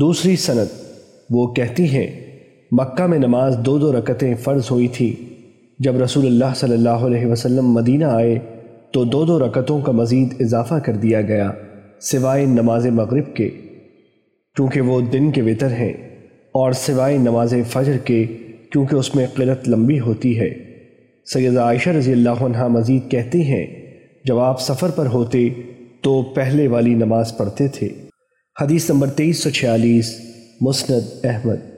دوسری سند، وہ کہتی ہیں، مکہ میں نماز دو دو رکتیں فرض ہوئی تھی۔ جب رسول اللہ صلی اللہ علیہ وسلم مدینہ آئے، تو دو دو رکتوں کا مزید اضافہ کر دیا گیا، سوائے نماز مغرب کے۔ کیونکہ وہ دن کے وطر ہیں، اور سوائے نماز فجر کے، کیونکہ اس میں قلت لمبی ہوتی ہے۔ سیدہ عائشہ رضی اللہ عنہ مزید کہتی ہیں، جب آپ سفر پر ہوتے، تو پہلے والی نماز پڑھتے تھے۔ حدیث نمبر تیئیس سو چھیالیس مسند احمد۔